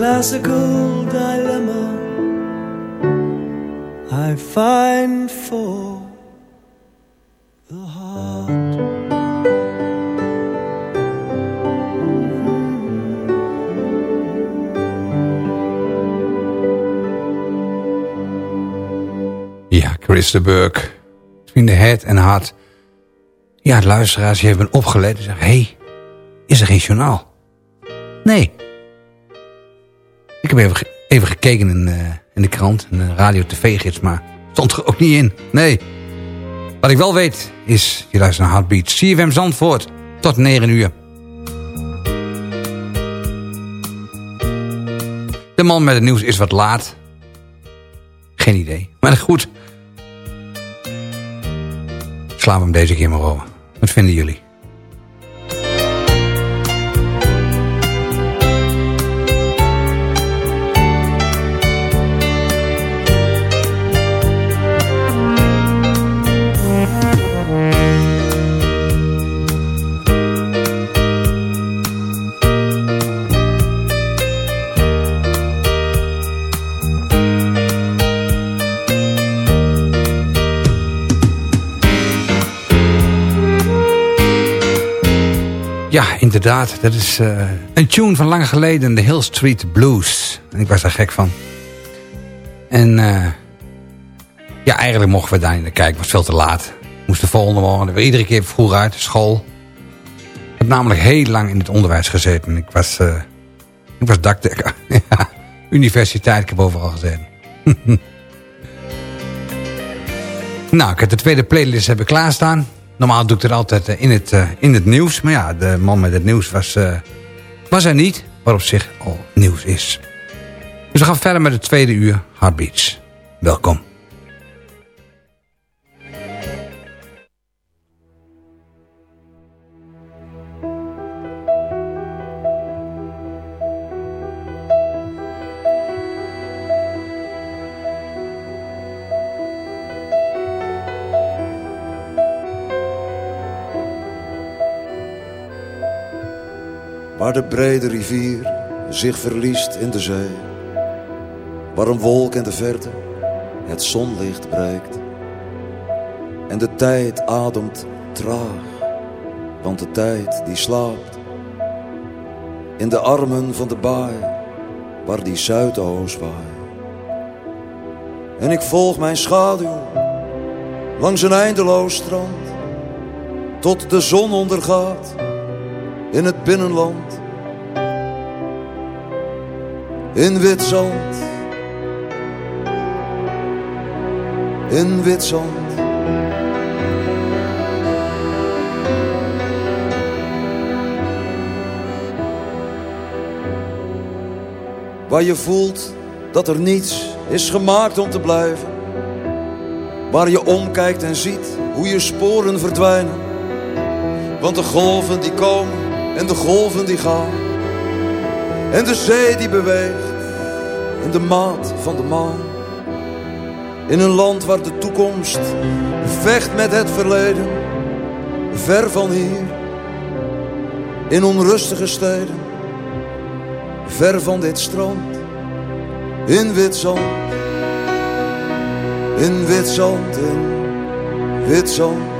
classical dilemma, I find for Chris de Burke. Between the head en hart. Ja, de luisteraars die hebben opgelet en zeggen... Hé, hey, is er geen journaal? Nee. Ik heb even, even gekeken in, eh, in de krant, in de radio-tv-gids... maar stond er ook niet in. Nee. Wat ik wel weet is... Je luistert naar Heartbeat. CFM Zandvoort. Tot 9 uur. De man met het nieuws is wat laat. Geen idee. Maar goed. Slaan we hem deze keer maar over. Wat vinden jullie? Inderdaad. Dat is eh, een tune van lang geleden. De Hill Street Blues. En ik was daar gek van. En eh, ja, eigenlijk mochten we daar niet naar kijken. Het was veel te laat. We moesten de volgende morgen iedere keer vroeg uit school. Ik heb namelijk heel lang in het onderwijs gezeten. Ik was, eh, ik was dakdekker. ja, universiteit, ik heb overal gezeten. nou, ik heb de tweede playlist hebben klaarstaan. Normaal doe ik het altijd eh, in het, eh, in het nieuws. Maar ja, de man met het nieuws was, eh, was er niet. Wat op zich al nieuws is. Dus we gaan verder met het tweede uur Heartbeats. Welkom. Waar de brede rivier zich verliest in de zee. Waar een wolk in de verte het zonlicht breekt. En de tijd ademt traag, want de tijd die slaapt. In de armen van de baai, waar die zuidoost waait. En ik volg mijn schaduw langs een eindeloos strand. Tot de zon ondergaat in het binnenland. In wit zand. In wit zand. Waar je voelt dat er niets is gemaakt om te blijven. Waar je omkijkt en ziet hoe je sporen verdwijnen. Want de golven die komen en de golven die gaan. En de zee die beweegt in de maat van de maan. In een land waar de toekomst vecht met het verleden. Ver van hier. In onrustige steden. Ver van dit strand. In wit zand. In wit zand, in wit zand.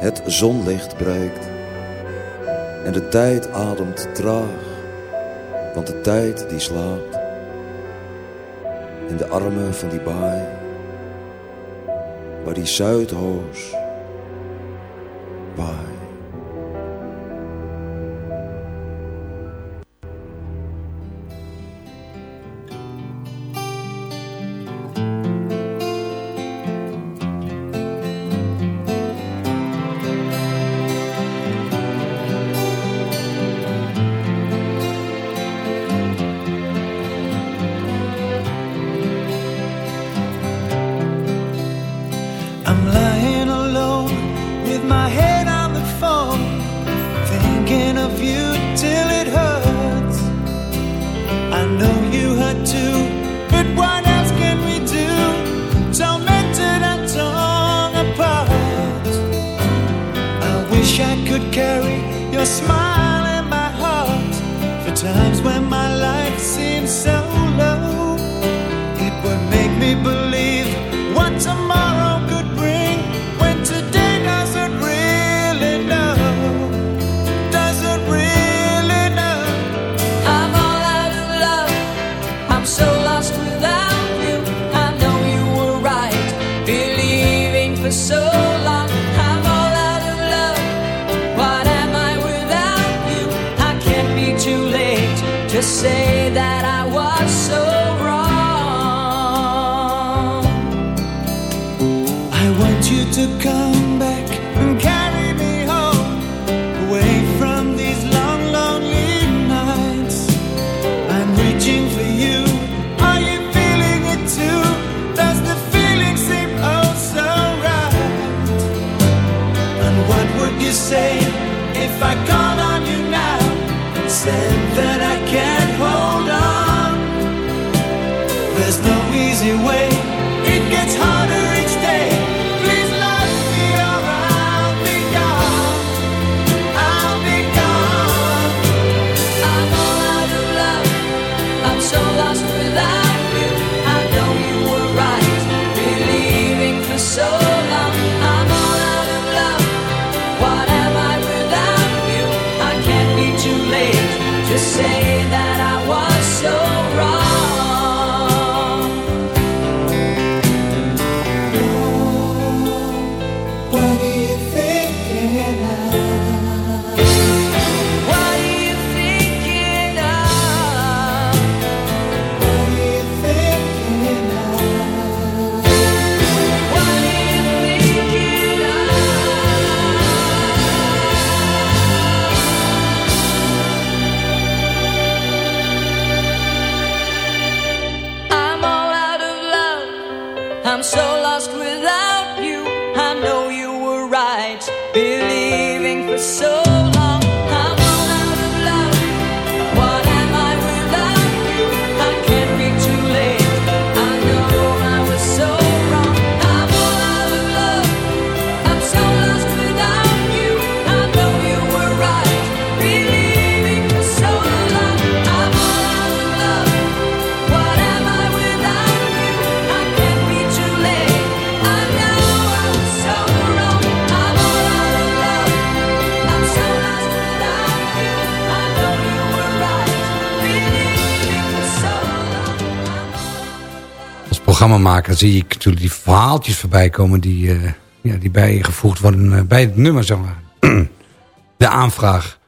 het zonlicht breekt. En de tijd ademt traag, want de tijd die slaapt. In de armen van die baai, waar die Zuidhoos to come Als programmamaker zie ik natuurlijk die verhaaltjes voorbij komen... die, eh, ja, die bijgevoegd worden eh, bij het nummer, zeg maar. De aanvraag.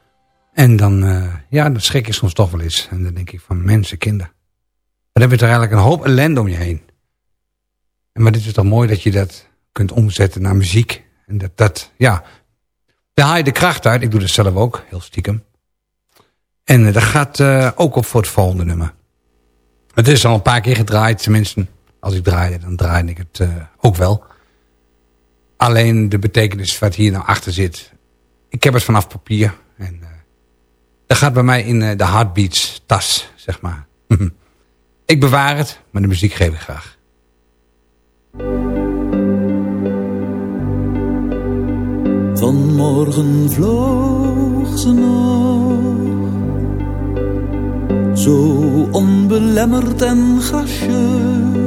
En dan, eh, ja, dan schrik je soms toch wel eens. En dan denk ik van mensen, kinderen. Dan heb je toch eigenlijk een hoop ellende om je heen. En maar dit is toch mooi dat je dat kunt omzetten naar muziek. En dat, dat ja, daar haal je de kracht uit. Ik doe dat zelf ook, heel stiekem. En dat gaat ook op voor het volgende nummer. Het is al een paar keer gedraaid, tenminste. Als ik draaide, dan draaide ik het ook wel. Alleen de betekenis wat hier nou achter zit. Ik heb het vanaf papier. En uh, dat gaat bij mij in uh, de heartbeats tas, zeg maar. ik bewaar het, maar de muziek geef ik graag. Vanmorgen vloog ze nog Zo onbelemmerd en gracieus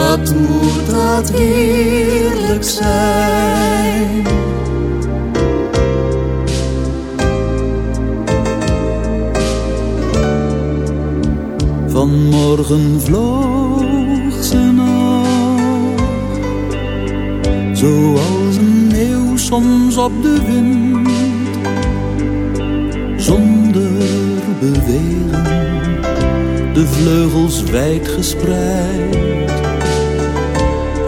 Wat moet dat heerlijk zijn? Vanmorgen vloog ze nog, zoals een eeuw soms op de wind, zonder bewegen, de vleugels wijd gespreid,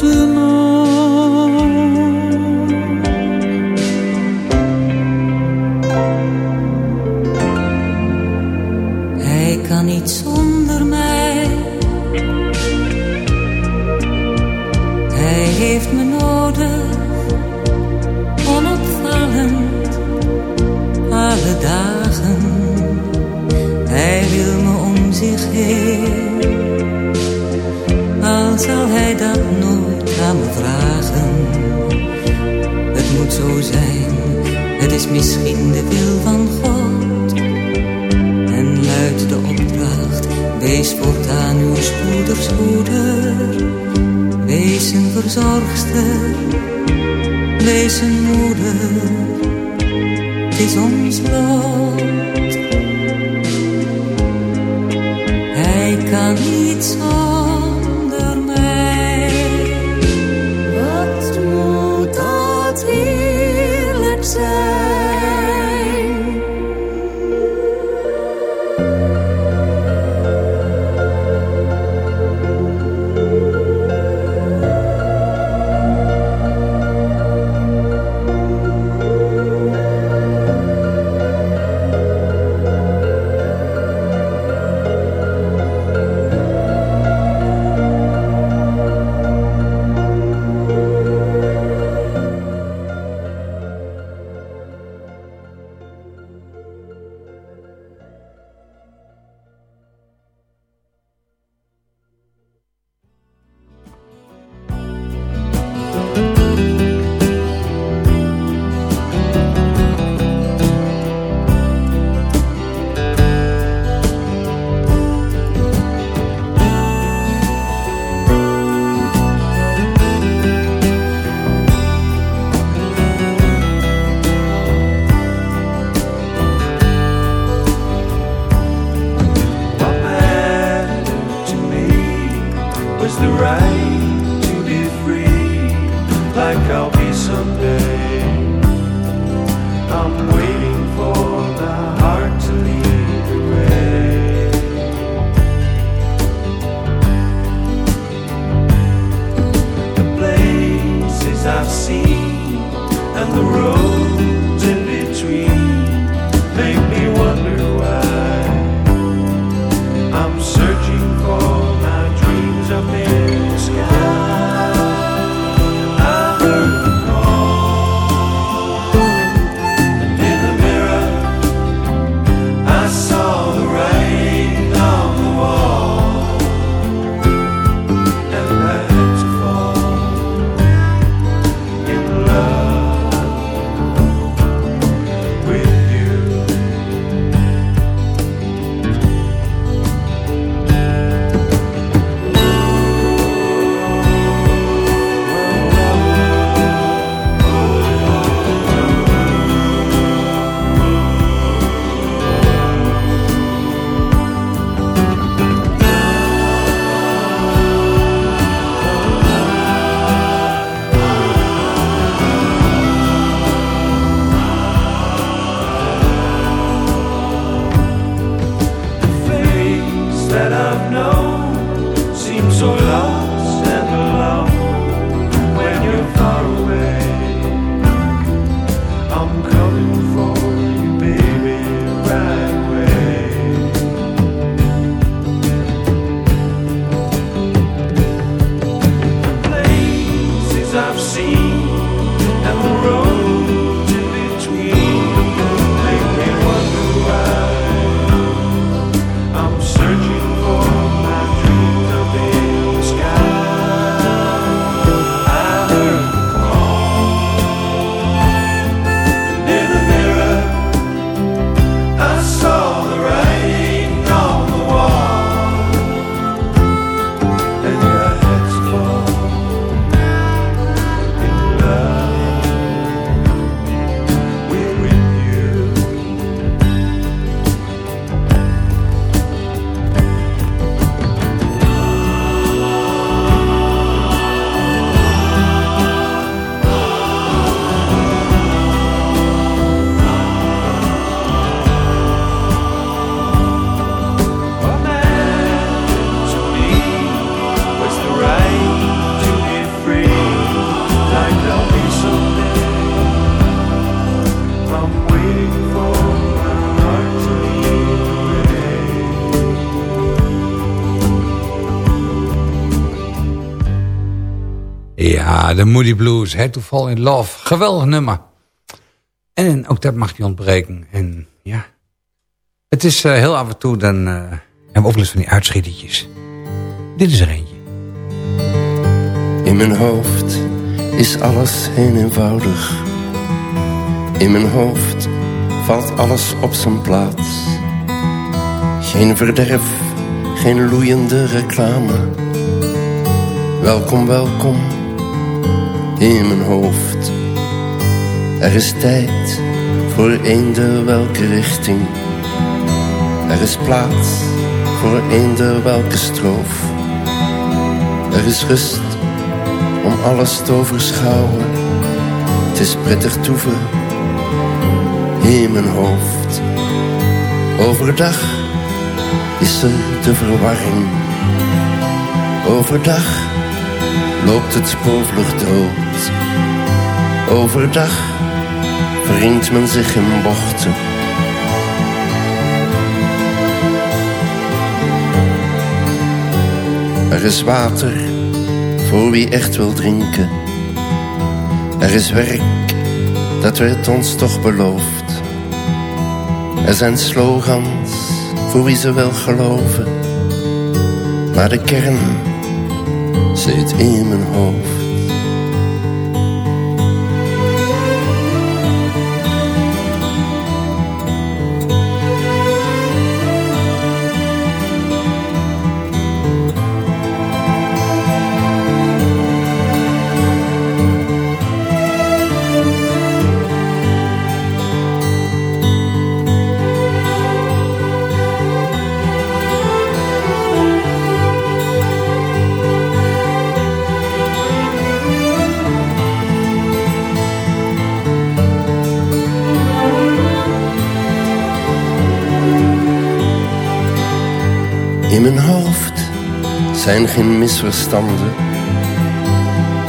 vloog zo zijn, het is misschien de wil van God en luidt de opdracht. Wees voortaan uw spoeders moeder. Wees een verzorgster. Wees een moeder. Het is ons lot. Hij kan niet Ja, de Moody Blues, Head to Fall in Love. Geweldig nummer. En ook dat mag niet ontbreken. En ja, het is uh, heel af en toe, dan uh, hebben we ook eens van die uitschietertjes. Dit is er eentje. In mijn hoofd is alles heel eenvoudig. In mijn hoofd valt alles op zijn plaats. Geen verderf, geen loeiende reclame. Welkom, welkom in mijn hoofd. Er is tijd voor eender welke richting. Er is plaats voor eender welke stroof. Er is rust om alles te overschouwen. Het is prettig toeven in mijn hoofd. Overdag is er de verwarring. Overdag loopt het spoorvlucht dood. Overdag wringt men zich in bochten. Er is water voor wie echt wil drinken. Er is werk, dat werd ons toch beloofd. Er zijn slogans voor wie ze wel geloven. Maar de kern zit in mijn hoofd. Mijn hoofd zijn geen misverstanden.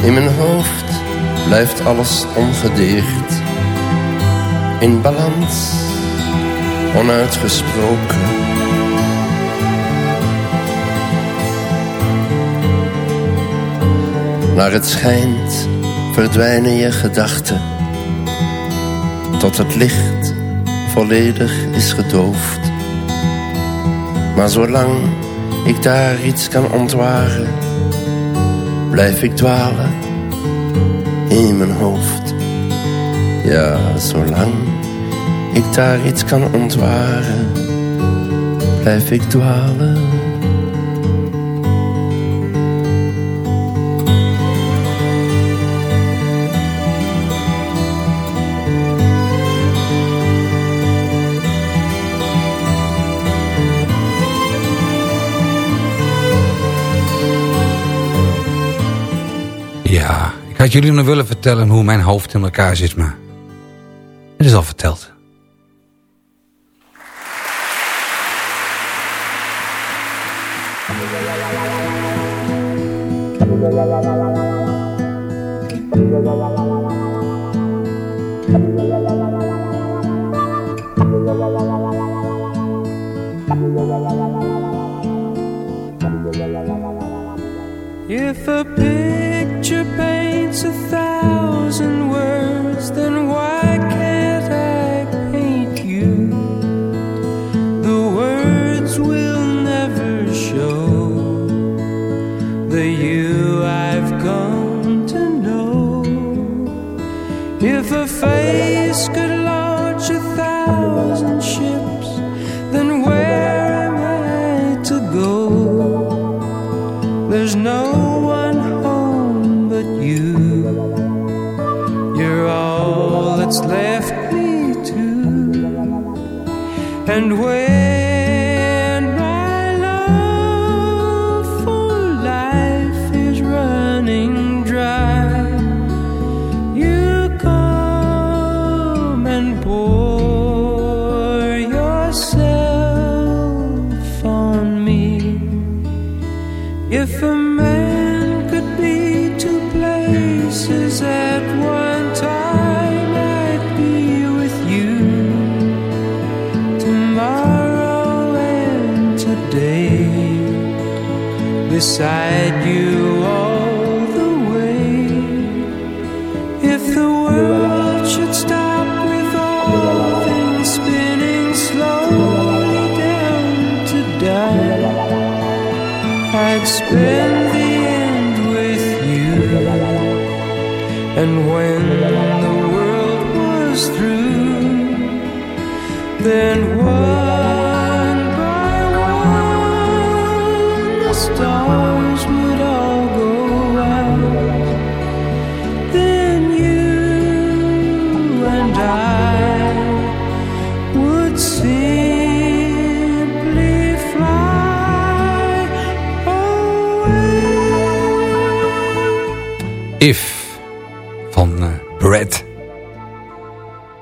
In mijn hoofd blijft alles ongedeerd. In balans, onuitgesproken. Naar het schijnt verdwijnen je gedachten. Tot het licht volledig is gedoofd. Maar zolang ik daar iets kan ontwaren, blijf ik dwalen in mijn hoofd. Ja, zolang ik daar iets kan ontwaren, blijf ik dwalen. Had jullie nog willen vertellen hoe mijn hoofd in elkaar zit, maar het is al verteld. Face could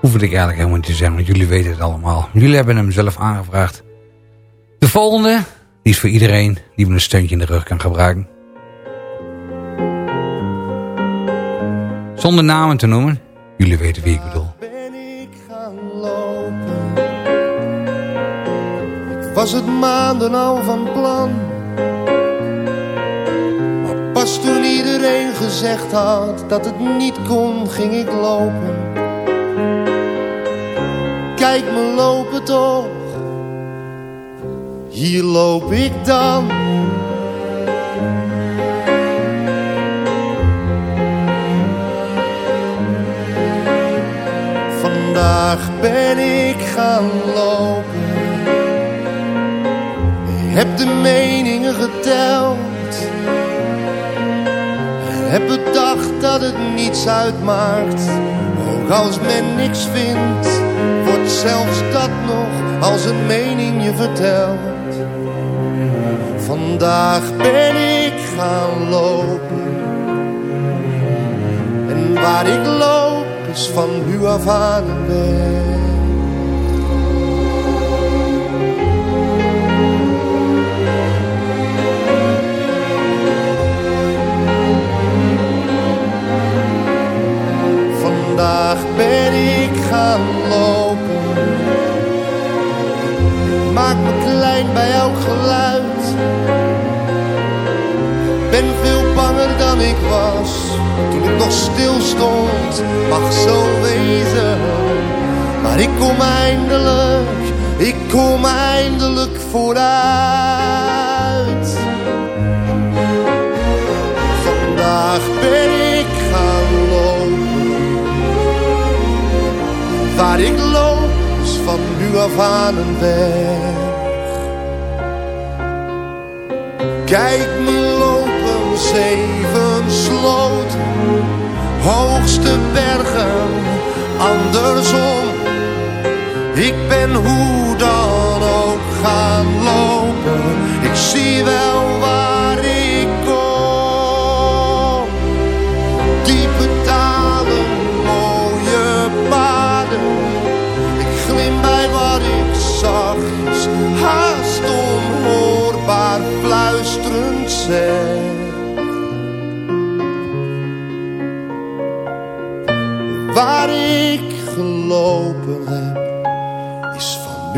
Hoef ik eigenlijk helemaal niet te zeggen, want jullie weten het allemaal. Jullie hebben hem zelf aangevraagd. De volgende, die is voor iedereen die me een steuntje in de rug kan gebruiken. Zonder namen te noemen, jullie weten wie ik bedoel. ben ik gaan lopen. Ik was het maanden al van plan. Maar pas toen iedereen gezegd had dat het niet kon, ging ik lopen. Kijk me lopen toch. Hier loop ik dan. Vandaag ben ik gaan lopen. Heb de meningen geteld. Heb bedacht dat het niets uitmaakt. Ook als men niks vindt, zelfs dat nog als een mening je vertelt. Vandaag ben ik gaan lopen. En waar ik loop is van nu af aan weg. Vandaag ben ik gaan bij elk geluid. Ben veel banger dan ik was. Toen ik nog stil stond, mag zo wezen. Maar ik kom eindelijk, ik kom eindelijk vooruit. Vandaag ben ik gaan lopen. Waar ik loop van nu af aan een weg. Kijk me lopen, zeven sloten, hoogste bergen, andersom. Ik ben hoe dan ook gaan lopen, ik zie wel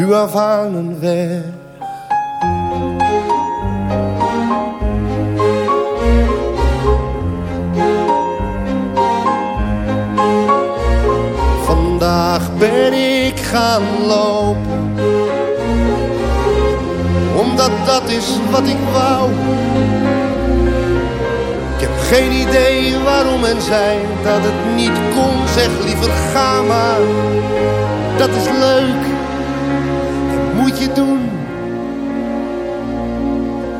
nu. Vandaag ben ik gaan lopen Omdat dat is wat ik wou Ik heb geen idee waarom en zij Dat het niet kon, zeg liever ga maar Dat is leuk, moet je doen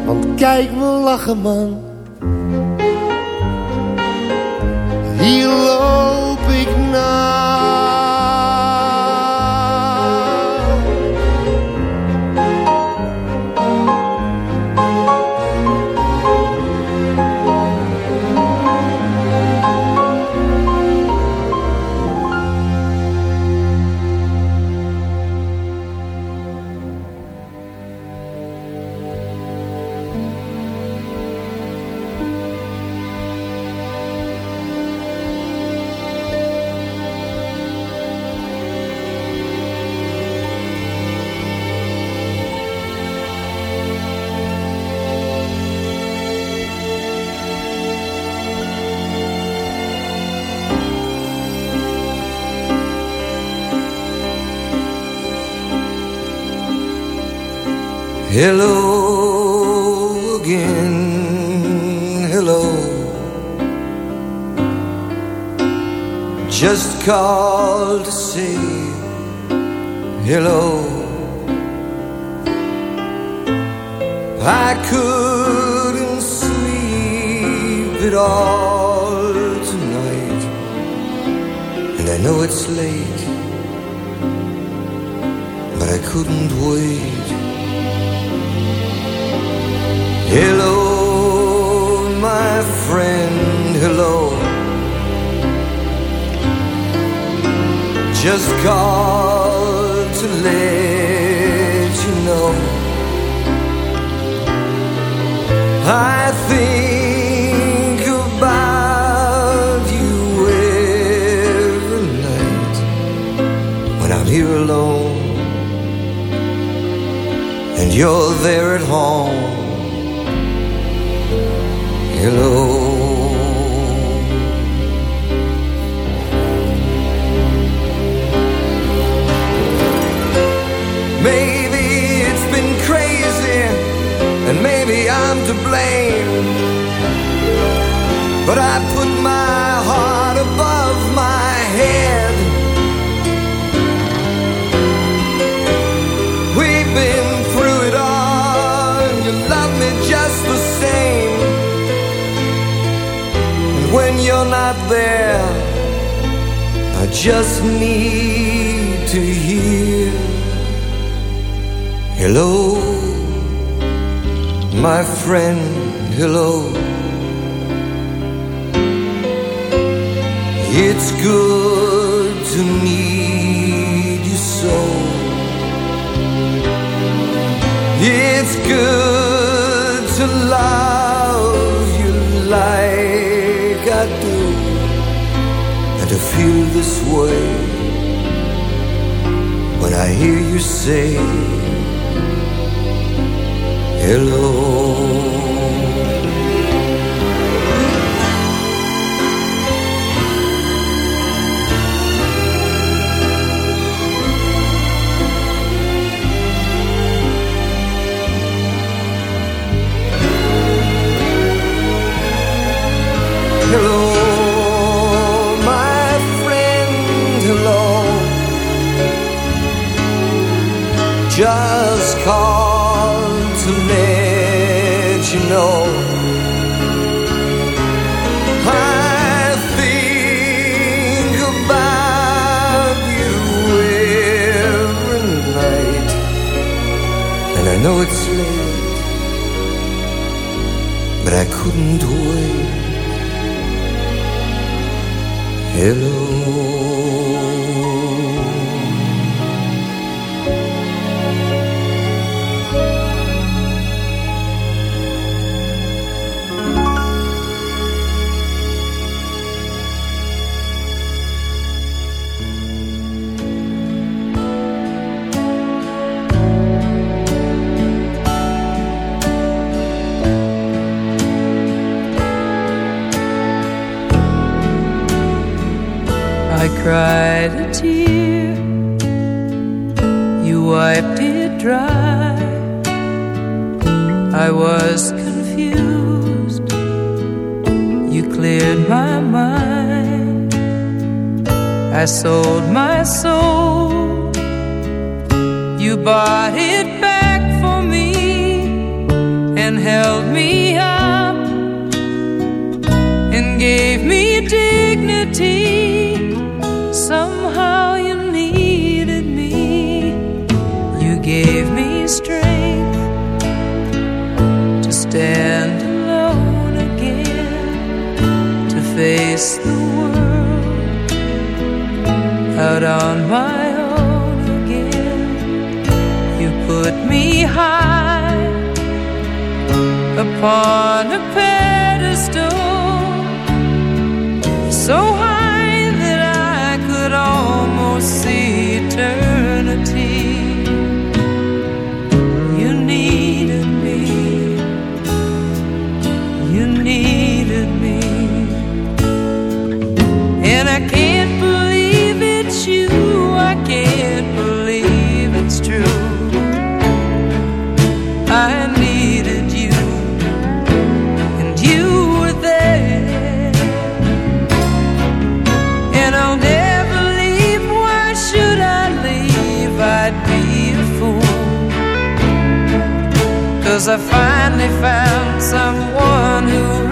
Want kijk me lachen man Hier loop ik naar. I'm to blame. But I put my heart above my head. We've been through it all. You love me just the same. And when you're not there, I just need to hear. Hello my friend, hello. It's good to meet you so. It's good to love you like I do, and to feel this way when I hear you say hello. couldn't wait. Hello. I finally found someone who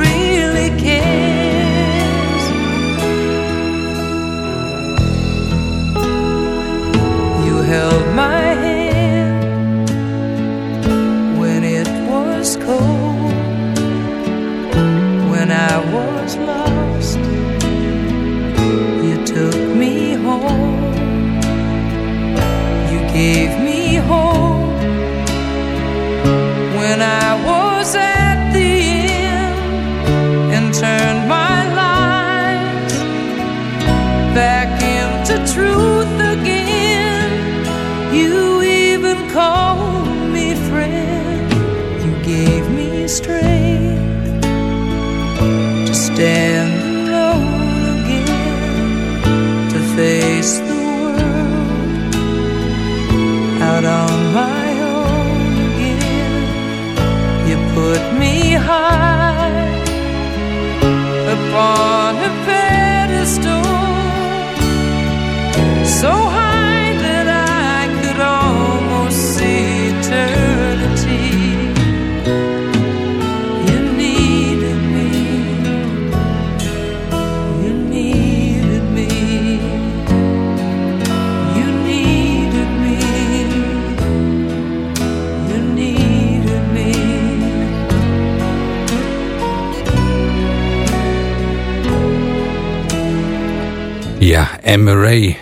en Murray.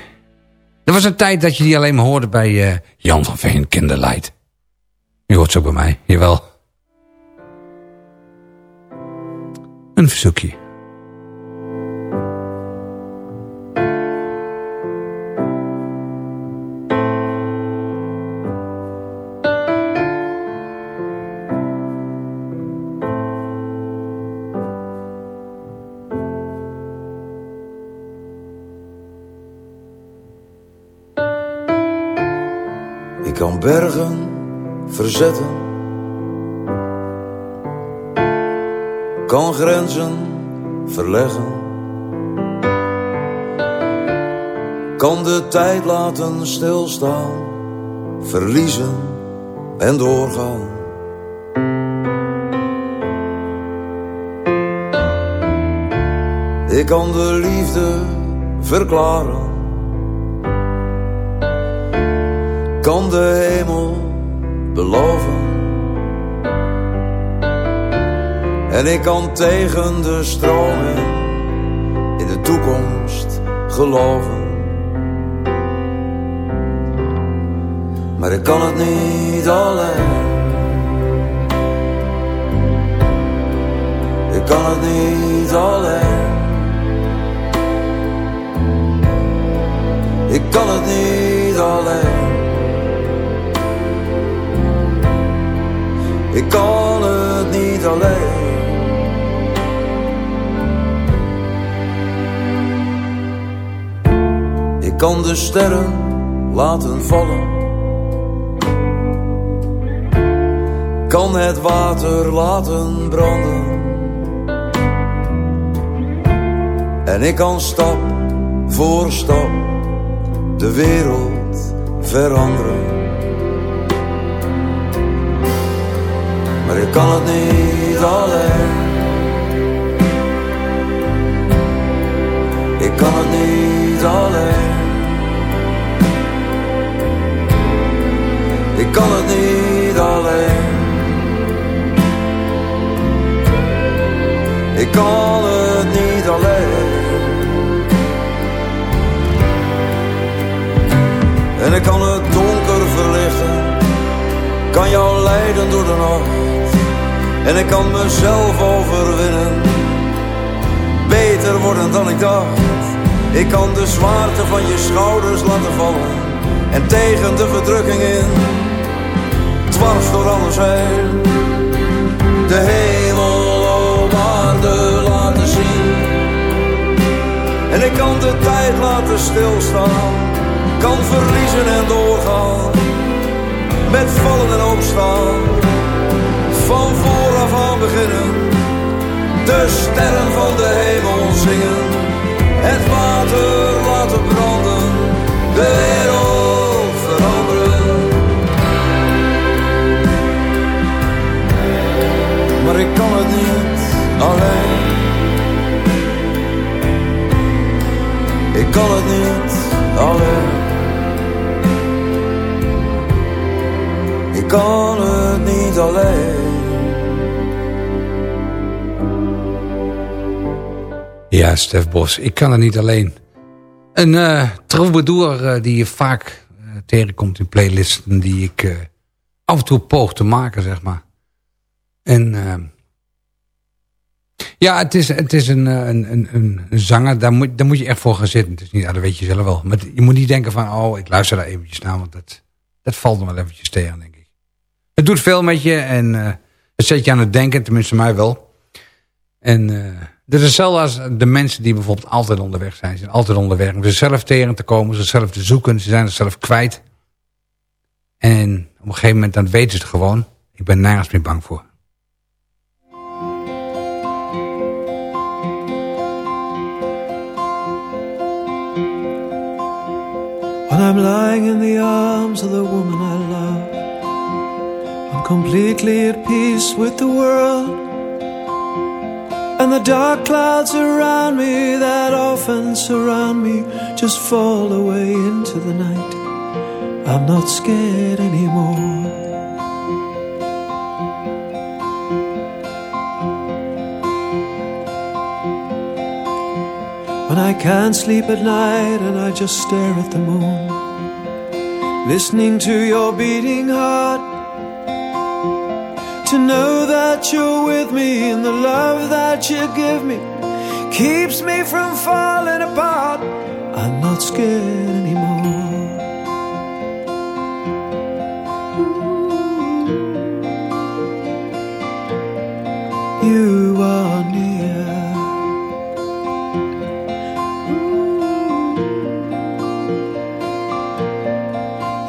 Er was een tijd dat je die alleen maar hoorde bij eh, Jan van Veen Kinderlight. Je hoort ze ook bij mij, jawel. Een verzoekje. Bergen verzetten. Kan grenzen verleggen. Kan de tijd laten stilstaan. Verliezen en doorgaan. Ik kan de liefde verklaren. Kan de hemel beloven. En ik kan tegen de stromen in de toekomst geloven. Maar ik kan het niet alleen. Ik kan het niet alleen. Ik kan het niet alleen. Ik kan het niet alleen. Ik kan de sterren laten vallen. Kan het water laten branden. En ik kan stap voor stap de wereld veranderen. Ik kan het niet alleen. Ik kan het niet alleen. Ik kan het niet alleen. Ik kan het niet alleen. En ik kan het donker verlichten. Kan jou leiden door de nacht. En ik kan mezelf overwinnen. Beter worden dan ik dacht. Ik kan de zwaarte van je schouders laten vallen. En tegen de verdrukking in. Dwars door alles heen. De hemel op laten zien. En ik kan de tijd laten stilstaan. Kan verliezen en doorgaan. Met vallen en opstaan. Van aan beginnen. De sterren van de hemel zingen. Het water laten branden. De wereld veranderen. maar ik kan het niet alleen. Ik kan het niet alleen. Ik kan het niet alleen. Ja, Stef Bos, ik kan het niet alleen. Een uh, troubadour uh, die je vaak uh, tegenkomt in playlisten... die ik af en toe poog te maken, zeg maar. En ja, het is, het is een, een, een, een zanger, daar moet, daar moet je echt voor gaan zitten. Niet, ja, dat weet je zelf wel. Maar je moet niet denken van, oh, ik luister daar eventjes naar... want dat, dat valt er wel eventjes tegen, denk ik. Het doet veel met je en het zet je aan het denken, tenminste mij wel. En... Dat is hetzelfde als de mensen die bijvoorbeeld altijd onderweg zijn. Ze zijn altijd onderweg om zichzelf tegen te komen, zichzelf te zoeken. Ze zijn zichzelf kwijt. En op een gegeven moment dan weten ze het gewoon. Ik ben nergens meer bang voor. I'm lying in the arms of the woman I love I'm completely at peace with the world And the dark clouds around me that often surround me just fall away into the night. I'm not scared anymore. When I can't sleep at night and I just stare at the moon, listening to your beating heart to know that you're with me and the love that you give me keeps me from falling apart. I'm not scared anymore. You are near.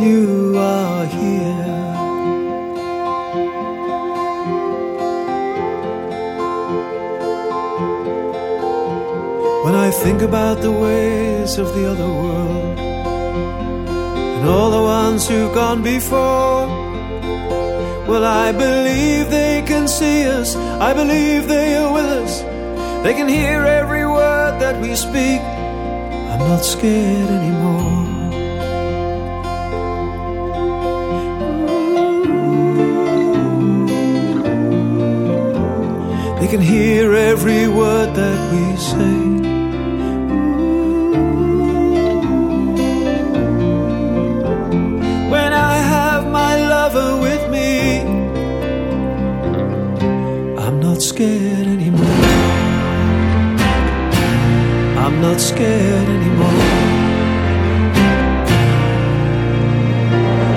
You are I think about the ways of the other world and all the ones who've gone before, well, I believe they can see us. I believe they are with us. They can hear every word that we speak. I'm not scared anymore. They can hear every word that we say. Scared anymore. I'm not scared anymore.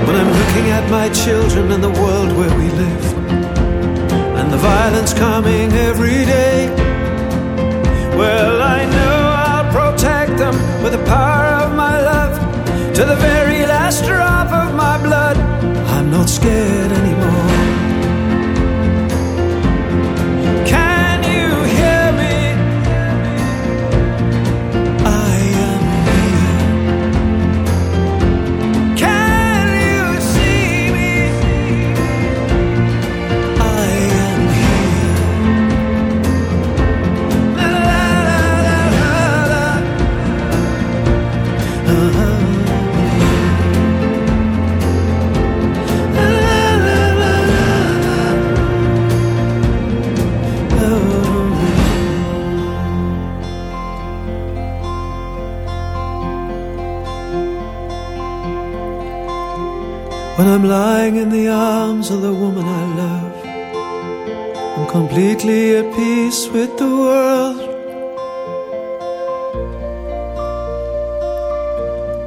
When I'm looking at my children and the world where we live and the violence coming every day. Well, I know I'll protect them with the power of my love to the very last drop of my blood. I'm not scared anymore. When I'm lying in the arms of the woman I love, I'm completely at peace with the world.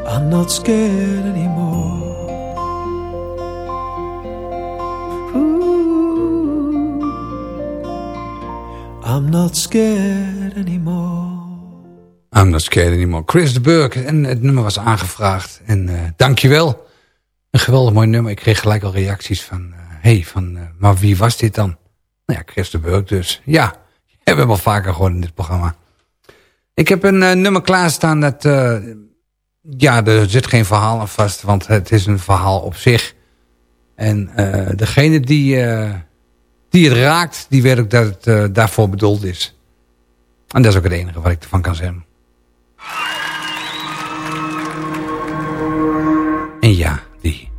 I'm not scared anymore. Ooh, I'm not scared anymore. I'm not scared anymore. Chris de Burke. En het nummer was aangevraagd. En uh, dankjewel. Een geweldig mooi nummer. Ik kreeg gelijk al reacties van... Hé, hey, van, eh, maar wie was dit dan? Nou ja, Chris de Burg dus. Ja, hebben we wel vaker gehoord in dit programma. Ik heb een eh, nummer klaarstaan dat... Ja, er zit geen verhaal aan vast, want het is een verhaal op zich. En degene die, die het raakt, die weet ook dat het daarvoor bedoeld is. En dat is ook het enige wat ik ervan kan zeggen. En ja... The.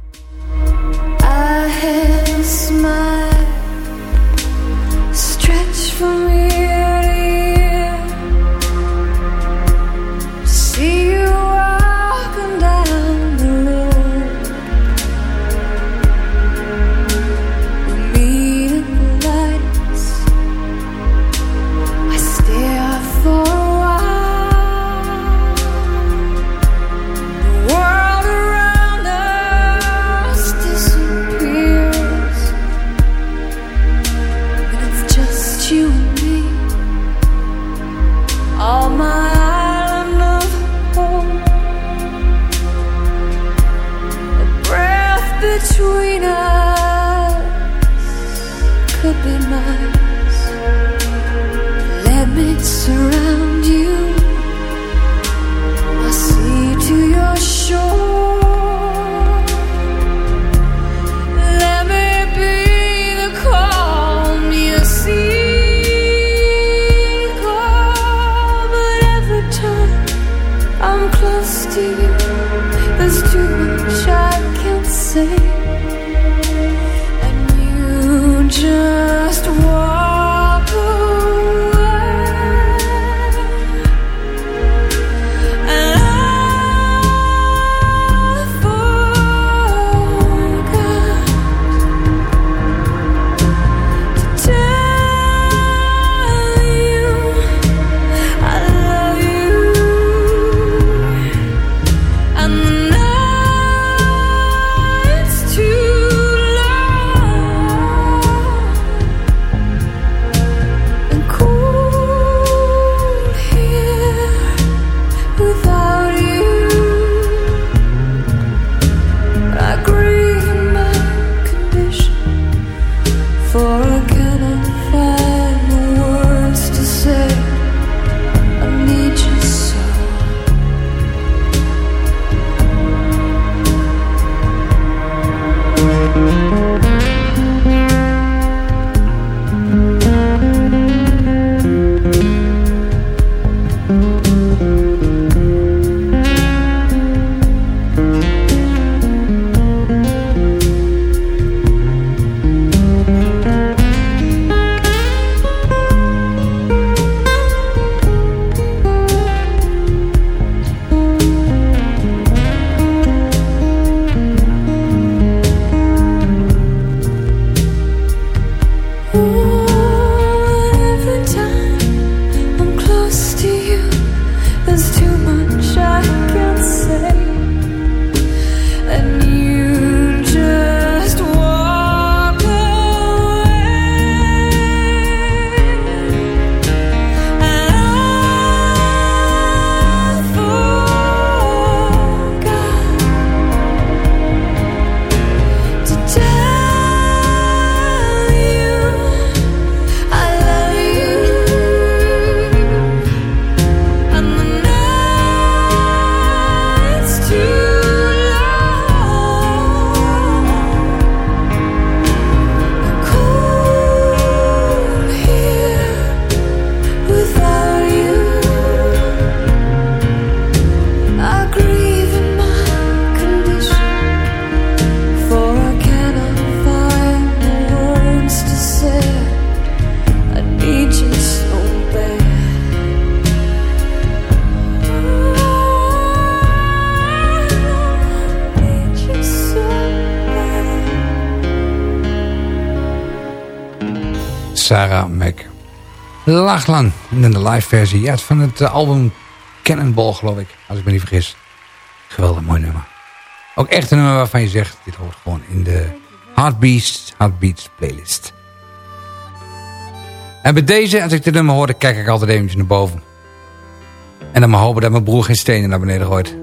lang. in de live versie ja, van het eh, album Cannonball, geloof ik. Als ik me niet vergis. Geweldig mooi nummer. Ook echt een nummer waarvan je zegt... dit hoort gewoon in de Heartbeats, Heartbeats playlist. En bij deze, als ik dit nummer hoorde... kijk ik altijd eventjes naar boven. En dan maar hopen dat mijn broer geen stenen naar beneden gooit.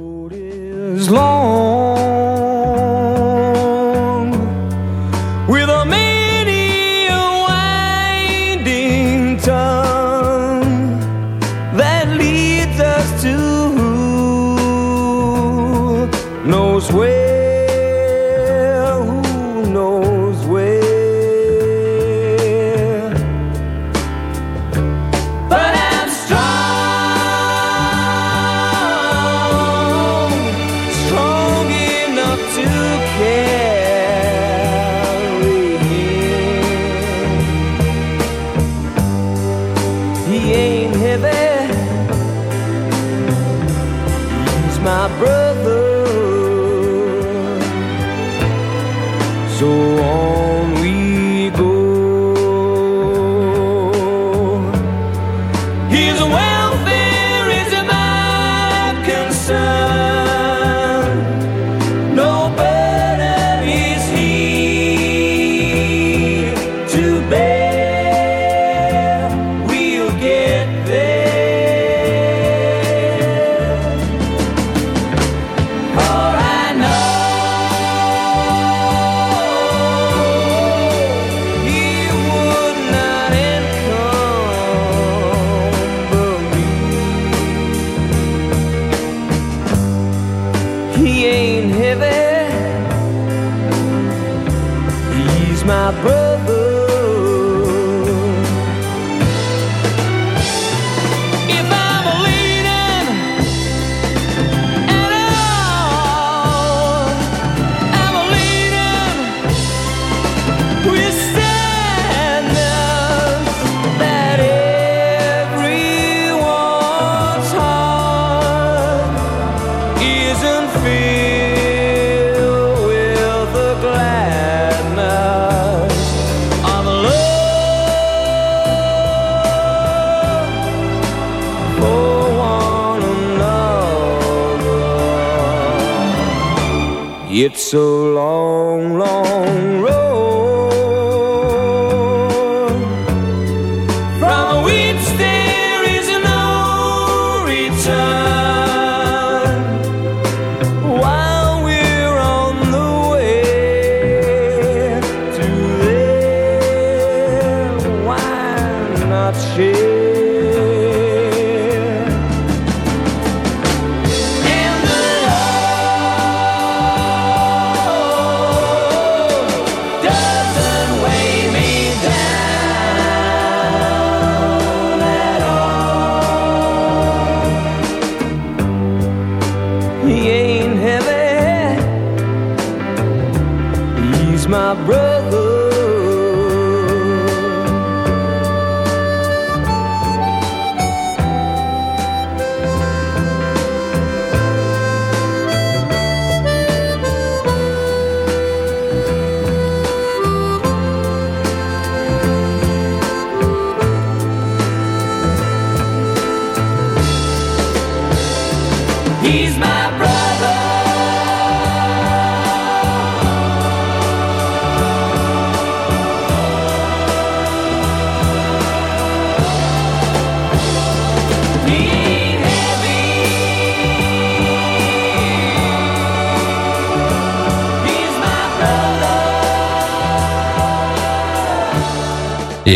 so long.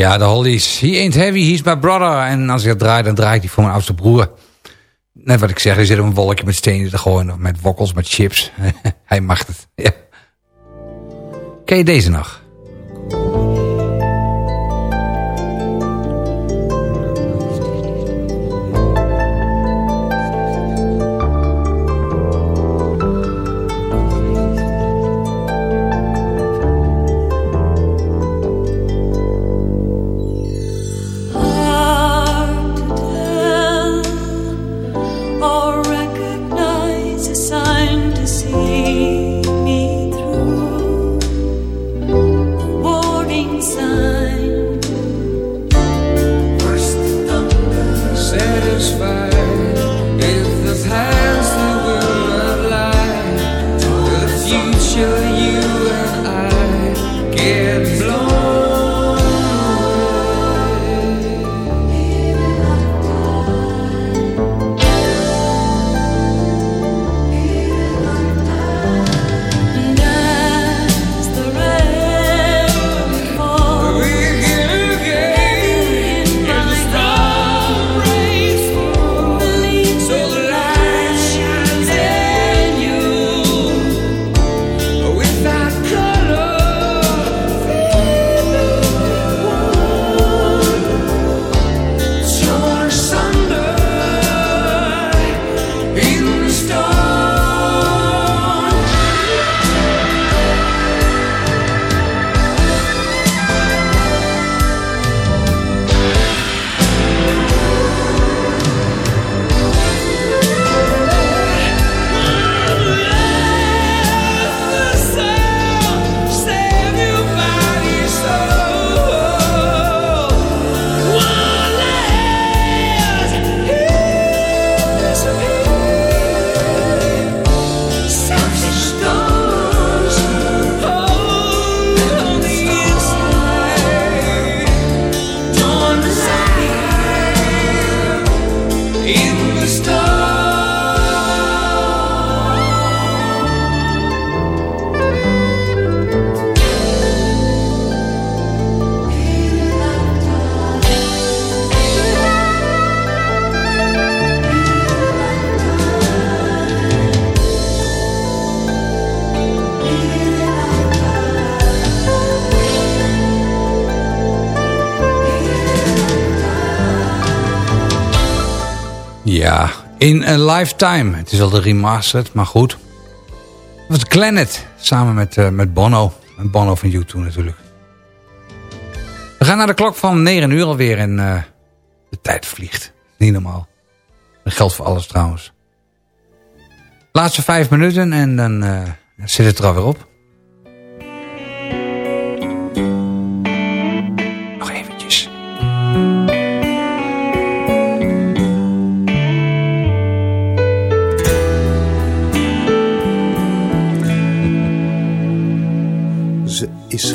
Ja, de Hollies. He ain't heavy, he's my brother. En als ik dat draai, dan draai ik die voor mijn oudste broer. Net wat ik zeg, er zit een wolkje met stenen te gooien. Of met wokkels, met chips. Hij mag het. Ken je deze nog? In a lifetime. Het is al de remastered, maar goed. Het was samen met, uh, met Bono. En Bono van U2 natuurlijk. We gaan naar de klok van 9 uur alweer en uh, de tijd vliegt. Niet normaal. Dat geldt voor alles trouwens. Laatste vijf minuten en dan uh, zit het er alweer op.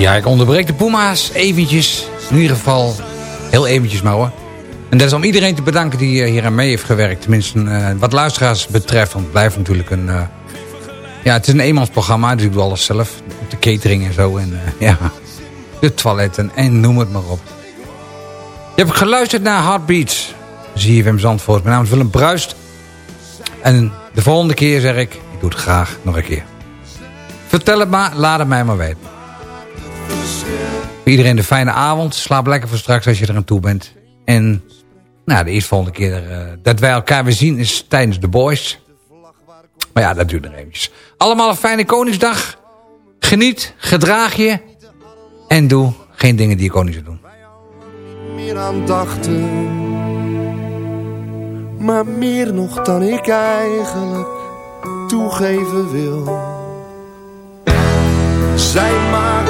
Ja, ik onderbreek de Puma's eventjes. In ieder geval heel eventjes maar hoor. En dat is om iedereen te bedanken die eh, hier aan mee heeft gewerkt. Tenminste, eh, wat luisteraars betreft. Want het blijft natuurlijk een... eh, ja, het is een eenmansprogramma, dus ik doe alles zelf. De catering en zo. En ja, de toiletten en noem het maar op. Je hebt geluisterd naar Heartbeats. ZFM Zandvoort. Mijn naam is Willem Bruist. En de volgende keer zeg ik, ik doe het graag nog een keer. Vertel het maar, laat het mij maar weten. Iedereen een fijne avond. Slaap lekker voor straks als je er aan toe bent. En nou, de eerste volgende keer eh, dat wij elkaar weer zien is tijdens de Boys. Maar ja, dat duurt nog eventjes. Allemaal een fijne Koningsdag. Geniet, gedraag je. En doe geen dingen die je koning zou doen. meer. Maar meer nog dan ik eigenlijk toegeven wil. Zij maakt